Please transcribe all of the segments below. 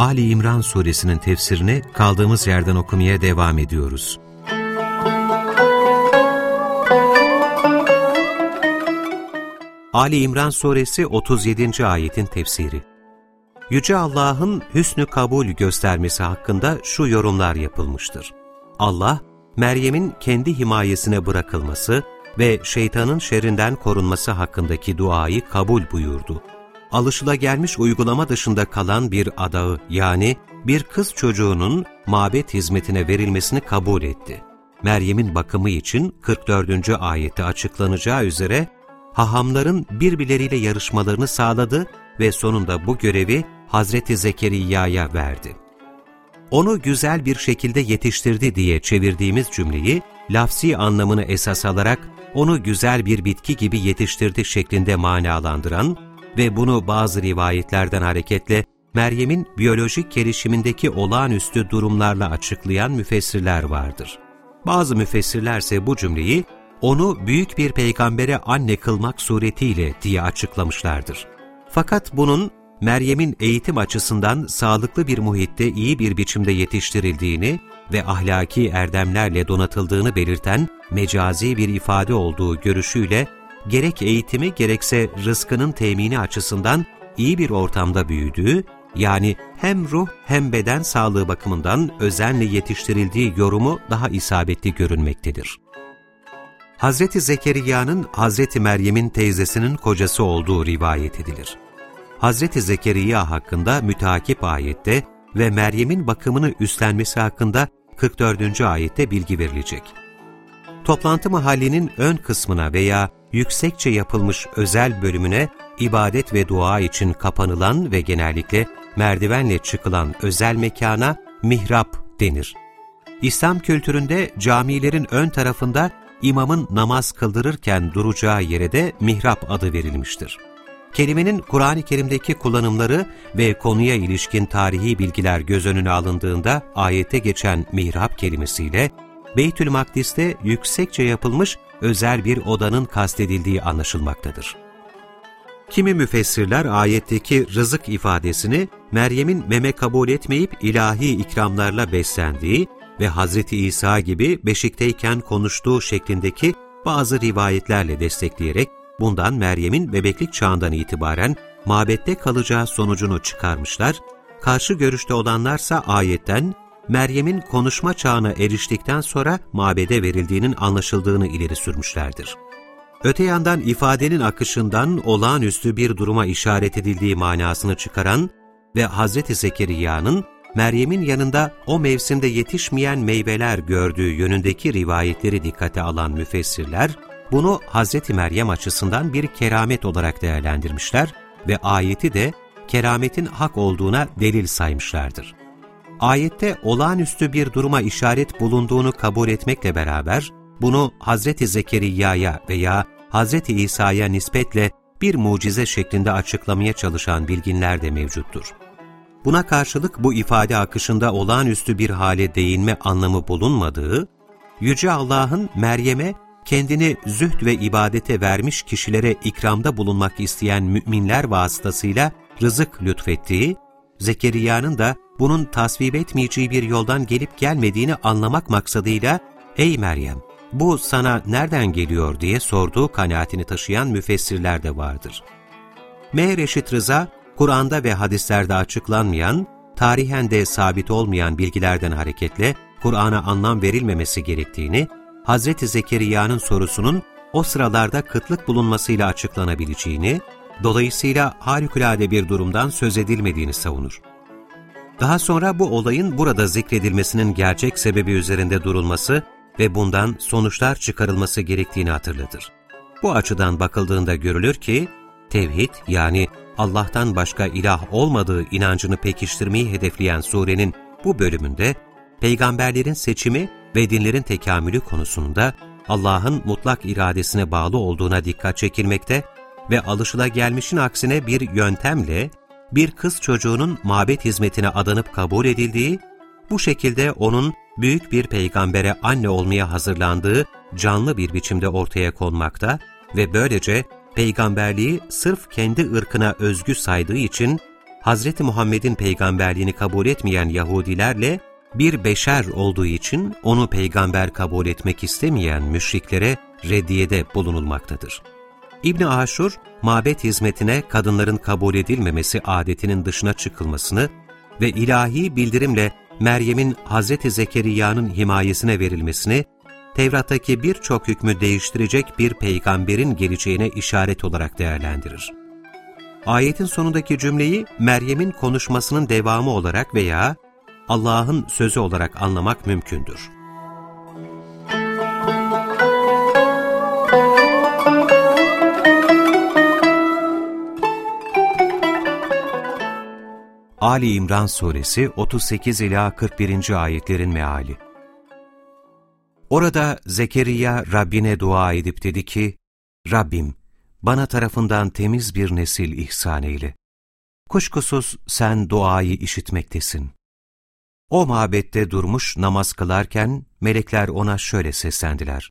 Ali İmran suresinin tefsirini kaldığımız yerden okumaya devam ediyoruz. Ali İmran suresi 37. ayetin tefsiri Yüce Allah'ın hüsnü kabul göstermesi hakkında şu yorumlar yapılmıştır. Allah, Meryem'in kendi himayesine bırakılması ve şeytanın şerrinden korunması hakkındaki duayı kabul buyurdu. Alışılagelmiş uygulama dışında kalan bir adağı yani bir kız çocuğunun mabet hizmetine verilmesini kabul etti. Meryem'in bakımı için 44. ayette açıklanacağı üzere hahamların birbirleriyle yarışmalarını sağladı ve sonunda bu görevi Hazreti Zekeriya'ya verdi. Onu güzel bir şekilde yetiştirdi diye çevirdiğimiz cümleyi lafsi anlamını esas alarak onu güzel bir bitki gibi yetiştirdi şeklinde manalandıran ve bunu bazı rivayetlerden hareketle Meryem'in biyolojik gelişimindeki olağanüstü durumlarla açıklayan müfessirler vardır. Bazı müfessirlerse bu cümleyi onu büyük bir peygambere anne kılmak suretiyle diye açıklamışlardır. Fakat bunun Meryem'in eğitim açısından sağlıklı bir muhitte iyi bir biçimde yetiştirildiğini ve ahlaki erdemlerle donatıldığını belirten mecazi bir ifade olduğu görüşüyle gerek eğitimi gerekse rızkının temini açısından iyi bir ortamda büyüdüğü, yani hem ruh hem beden sağlığı bakımından özenle yetiştirildiği yorumu daha isabetli görünmektedir. Hz. Zekeriya'nın Hz. Meryem'in teyzesinin kocası olduğu rivayet edilir. Hz. Zekeriya hakkında müteakip ayette ve Meryem'in bakımını üstlenmesi hakkında 44. ayette bilgi verilecek. Toplantı mahallinin ön kısmına veya yüksekçe yapılmış özel bölümüne ibadet ve dua için kapanılan ve genellikle merdivenle çıkılan özel mekana mihrap denir. İslam kültüründe camilerin ön tarafında imamın namaz kıldırırken duracağı yere de mihrap adı verilmiştir. Kelimenin Kur'an-ı Kerim'deki kullanımları ve konuya ilişkin tarihi bilgiler göz önüne alındığında ayette geçen mihrap kelimesiyle Beytül Makdis'te yüksekçe yapılmış özel bir odanın kastedildiği anlaşılmaktadır. Kimi müfessirler ayetteki rızık ifadesini Meryem'in meme kabul etmeyip ilahi ikramlarla beslendiği ve Hz. İsa gibi beşikteyken konuştuğu şeklindeki bazı rivayetlerle destekleyerek bundan Meryem'in bebeklik çağından itibaren mabette kalacağı sonucunu çıkarmışlar, karşı görüşte olanlarsa ayetten Meryem'in konuşma çağına eriştikten sonra mabede verildiğinin anlaşıldığını ileri sürmüşlerdir. Öte yandan ifadenin akışından olağanüstü bir duruma işaret edildiği manasını çıkaran ve Hz. Zekeriya'nın Meryem'in yanında o mevsimde yetişmeyen meyveler gördüğü yönündeki rivayetleri dikkate alan müfessirler, bunu Hz. Meryem açısından bir keramet olarak değerlendirmişler ve ayeti de kerametin hak olduğuna delil saymışlardır. Ayette olağanüstü bir duruma işaret bulunduğunu kabul etmekle beraber, bunu Hz. Zekeriya'ya veya Hz. İsa'ya nispetle bir mucize şeklinde açıklamaya çalışan bilginler de mevcuttur. Buna karşılık bu ifade akışında olağanüstü bir hale değinme anlamı bulunmadığı, Yüce Allah'ın Meryem'e kendini zühd ve ibadete vermiş kişilere ikramda bulunmak isteyen müminler vasıtasıyla rızık lütfettiği, Zekeriya'nın da bunun tasvip etmeyeceği bir yoldan gelip gelmediğini anlamak maksadıyla ''Ey Meryem, bu sana nereden geliyor?'' diye sorduğu kanaatini taşıyan müfessirler de vardır. M. Reşit Rıza, Kur'an'da ve hadislerde açıklanmayan, tarihen de sabit olmayan bilgilerden hareketle Kur'an'a anlam verilmemesi gerektiğini, Hz. Zekeriya'nın sorusunun o sıralarda kıtlık bulunmasıyla açıklanabileceğini, dolayısıyla harikulade bir durumdan söz edilmediğini savunur. Daha sonra bu olayın burada zikredilmesinin gerçek sebebi üzerinde durulması ve bundan sonuçlar çıkarılması gerektiğini hatırlatır. Bu açıdan bakıldığında görülür ki, tevhid yani Allah'tan başka ilah olmadığı inancını pekiştirmeyi hedefleyen surenin bu bölümünde, peygamberlerin seçimi ve dinlerin tekamülü konusunda Allah'ın mutlak iradesine bağlı olduğuna dikkat çekilmekte ve alışılagelmişin aksine bir yöntemle bir kız çocuğunun mabet hizmetine adanıp kabul edildiği, bu şekilde onun büyük bir peygambere anne olmaya hazırlandığı canlı bir biçimde ortaya konmakta ve böylece peygamberliği sırf kendi ırkına özgü saydığı için Hz. Muhammed'in peygamberliğini kabul etmeyen Yahudilerle bir beşer olduğu için onu peygamber kabul etmek istemeyen müşriklere reddiyede bulunulmaktadır. İbni Aşur, mabet hizmetine kadınların kabul edilmemesi adetinin dışına çıkılmasını ve ilahi bildirimle Meryem'in Hz. Zekeriya'nın himayesine verilmesini, Tevrat'taki birçok hükmü değiştirecek bir peygamberin geleceğine işaret olarak değerlendirir. Ayetin sonundaki cümleyi Meryem'in konuşmasının devamı olarak veya Allah'ın sözü olarak anlamak mümkündür. Ali İmran Suresi 38 ila 41. ayetlerin meali. Orada Zekeriya Rabbine dua edip dedi ki: Rabbim, bana tarafından temiz bir nesil ihsan eyle. Kuşkusuz sen duayı işitmektesin. O mabette durmuş namaz kılarken melekler ona şöyle seslendiler.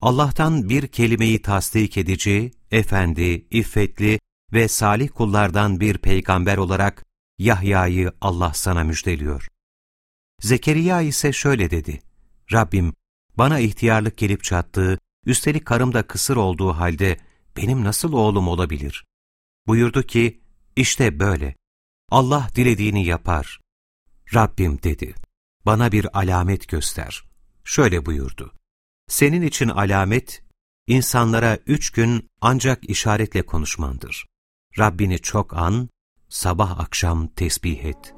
Allah'tan bir kelimeyi tasdik edici, efendi, iffetli ve salih kullardan bir peygamber olarak Yahya'yı Allah sana müjdeliyor. Zekeriya ise şöyle dedi, Rabbim bana ihtiyarlık gelip çattığı, üstelik karım da kısır olduğu halde benim nasıl oğlum olabilir? Buyurdu ki, işte böyle, Allah dilediğini yapar. Rabbim dedi, bana bir alamet göster. Şöyle buyurdu, senin için alamet, insanlara üç gün ancak işaretle konuşmandır. Rabbini çok an, sabah akşam tesbih et.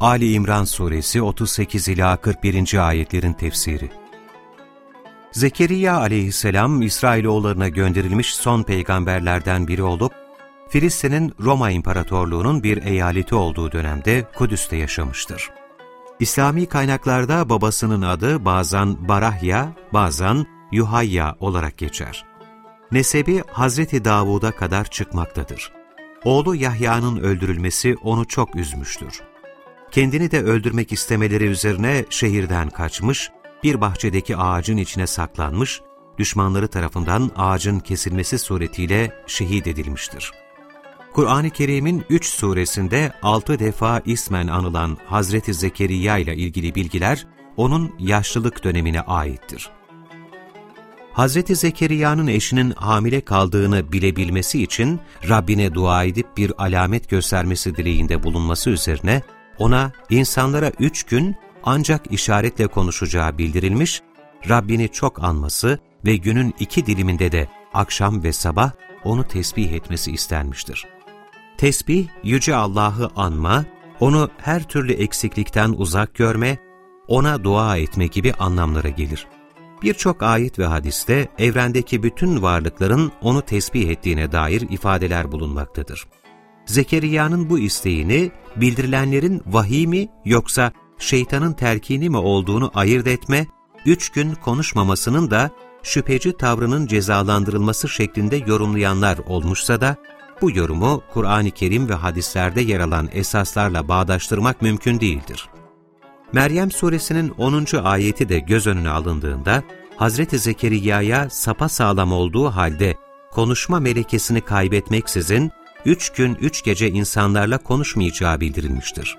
Ali İmran Suresi 38 ila 41. ayetlerin tefsiri. Zekeriya aleyhisselam İsrailoğullarına gönderilmiş son peygamberlerden biri olup Filistin'in Roma İmparatorluğu'nun bir eyaleti olduğu dönemde Kudüs'te yaşamıştır. İslami kaynaklarda babasının adı bazen Barahya, bazen Yuhayya olarak geçer. Nesebi Hazreti Davud'a kadar çıkmaktadır. Oğlu Yahya'nın öldürülmesi onu çok üzmüştür. Kendini de öldürmek istemeleri üzerine şehirden kaçmış, bir bahçedeki ağacın içine saklanmış, düşmanları tarafından ağacın kesilmesi suretiyle şehit edilmiştir. Kur'an-ı Kerim'in üç suresinde altı defa ismen anılan Hazreti Zekeriya ile ilgili bilgiler, onun yaşlılık dönemine aittir. Hazreti Zekeriya'nın eşinin hamile kaldığını bilebilmesi için Rabbine dua edip bir alamet göstermesi dileğinde bulunması üzerine ona insanlara üç gün ancak işaretle konuşacağı bildirilmiş, Rabbini çok anması ve günün iki diliminde de akşam ve sabah onu tesbih etmesi istenmiştir. Tesbih, Yüce Allah'ı anma, onu her türlü eksiklikten uzak görme, ona dua etme gibi anlamlara gelir. Birçok ayet ve hadiste evrendeki bütün varlıkların onu tesbih ettiğine dair ifadeler bulunmaktadır. Zekeriya'nın bu isteğini bildirilenlerin vahiy mi yoksa şeytanın telkini mi olduğunu ayırt etme, üç gün konuşmamasının da şüpheci tavrının cezalandırılması şeklinde yorumlayanlar olmuşsa da, bu yorumu Kur'an-ı Kerim ve hadislerde yer alan esaslarla bağdaştırmak mümkün değildir. Meryem suresinin 10. ayeti de göz önüne alındığında, Hazreti Zekeriya'ya sapa sağlam olduğu halde konuşma melekesini kaybetmeksizin üç gün üç gece insanlarla konuşmayacağı bildirilmiştir.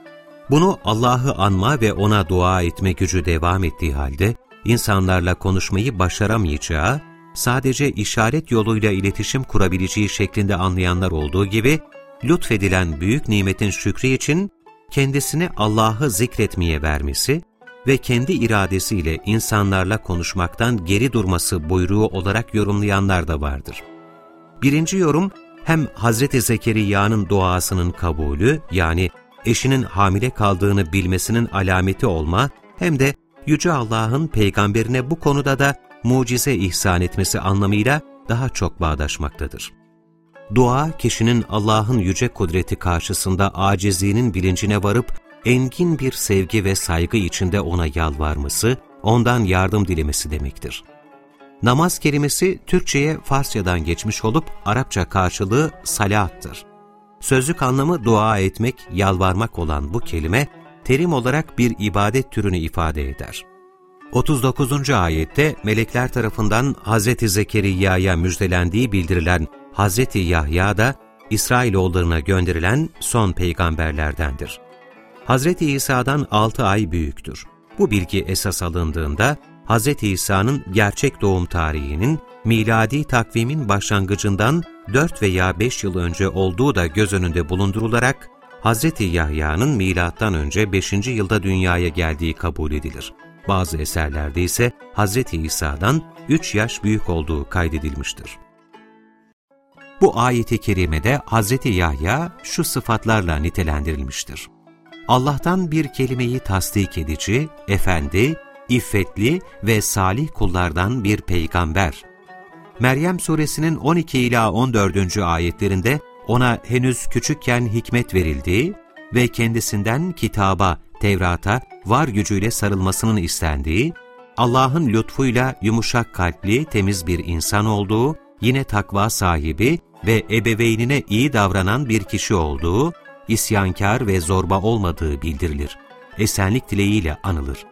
Bunu Allah'ı anma ve ona dua etme gücü devam ettiği halde insanlarla konuşmayı başaramayacağı sadece işaret yoluyla iletişim kurabileceği şeklinde anlayanlar olduğu gibi, lütfedilen büyük nimetin şükrü için kendisini Allah'ı zikretmeye vermesi ve kendi iradesiyle insanlarla konuşmaktan geri durması buyruğu olarak yorumlayanlar da vardır. Birinci yorum, hem Hazreti Zekeriya'nın duasının kabulü yani eşinin hamile kaldığını bilmesinin alameti olma hem de Yüce Allah'ın peygamberine bu konuda da mucize ihsan etmesi anlamıyla daha çok bağdaşmaktadır. Dua, kişinin Allah'ın yüce kudreti karşısında acizliğinin bilincine varıp engin bir sevgi ve saygı içinde ona yalvarması, ondan yardım dilemesi demektir. Namaz kelimesi Türkçe'ye Farsçadan geçmiş olup Arapça karşılığı salattır. Sözlük anlamı dua etmek, yalvarmak olan bu kelime, terim olarak bir ibadet türünü ifade eder. 39. ayette melekler tarafından Hz. Zekeriya'ya müjdelendiği bildirilen Hz. Yahya da İsrailoğullarına gönderilen son peygamberlerdendir. Hz. İsa'dan 6 ay büyüktür. Bu bilgi esas alındığında Hz. İsa'nın gerçek doğum tarihinin miladi takvimin başlangıcından 4 veya 5 yıl önce olduğu da göz önünde bulundurularak Hz. Yahya'nın milattan önce 5. yılda dünyaya geldiği kabul edilir. Bazı eserlerde ise Hz. İsa'dan 3 yaş büyük olduğu kaydedilmiştir. Bu ayeti kerimede Hz. Yahya şu sıfatlarla nitelendirilmiştir. Allah'tan bir kelimeyi tasdik edici, efendi, iffetli ve salih kullardan bir peygamber. Meryem suresinin 12 ila 14. ayetlerinde ona henüz küçükken hikmet verildiği ve kendisinden kitaba, Tevrat'a var gücüyle sarılmasının istendiği, Allah'ın lütfuyla yumuşak kalpli, temiz bir insan olduğu, yine takva sahibi ve ebeveynine iyi davranan bir kişi olduğu, isyankar ve zorba olmadığı bildirilir. Esenlik dileğiyle anılır.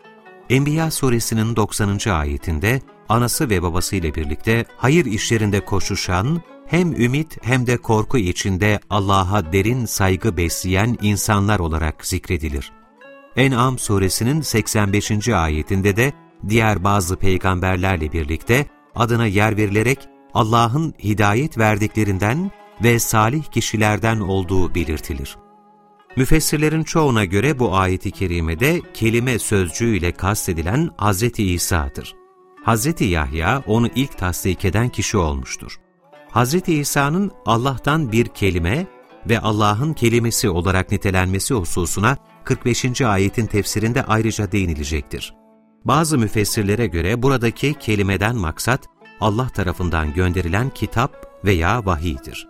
Enbiya suresinin 90. ayetinde anası ve babasıyla birlikte hayır işlerinde koşuşan, hem ümit hem de korku içinde Allah'a derin saygı besleyen insanlar olarak zikredilir. En'am suresinin 85. ayetinde de diğer bazı peygamberlerle birlikte adına yer verilerek Allah'ın hidayet verdiklerinden ve salih kişilerden olduğu belirtilir. Müfessirlerin çoğuna göre bu ayeti kerimede kelime sözcüğüyle kastedilen Hz. İsa'dır. Hz. Yahya onu ilk tasdik eden kişi olmuştur. Hz. İsa'nın Allah'tan bir kelime ve Allah'ın kelimesi olarak nitelenmesi hususuna 45. ayetin tefsirinde ayrıca değinilecektir. Bazı müfessirlere göre buradaki kelimeden maksat Allah tarafından gönderilen kitap veya vahiydir.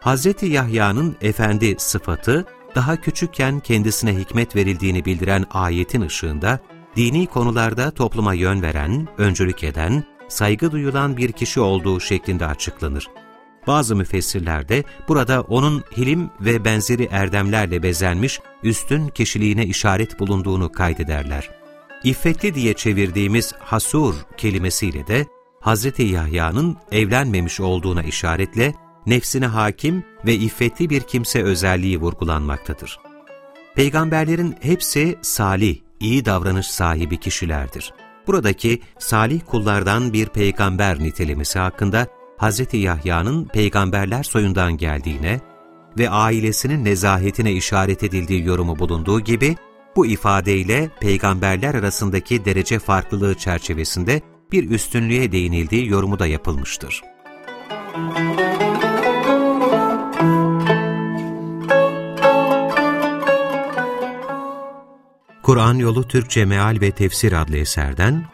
Hz. Yahya'nın efendi sıfatı daha küçükken kendisine hikmet verildiğini bildiren ayetin ışığında, dini konularda topluma yön veren, öncülük eden, saygı duyulan bir kişi olduğu şeklinde açıklanır. Bazı müfessirlerde burada onun hilim ve benzeri erdemlerle bezenmiş üstün kişiliğine işaret bulunduğunu kaydederler. İffetli diye çevirdiğimiz hasur kelimesiyle de Hz. Yahya'nın evlenmemiş olduğuna işaretle nefsine hakim ve iffetli bir kimse özelliği vurgulanmaktadır. Peygamberlerin hepsi salih, iyi davranış sahibi kişilerdir. Buradaki salih kullardan bir peygamber nitelemesi hakkında Hz. Yahya'nın peygamberler soyundan geldiğine ve ailesinin nezahetine işaret edildiği yorumu bulunduğu gibi, bu ifadeyle peygamberler arasındaki derece farklılığı çerçevesinde bir üstünlüğe değinildiği yorumu da yapılmıştır. Kur'an Yolu Türkçe Meal ve Tefsir adlı eserden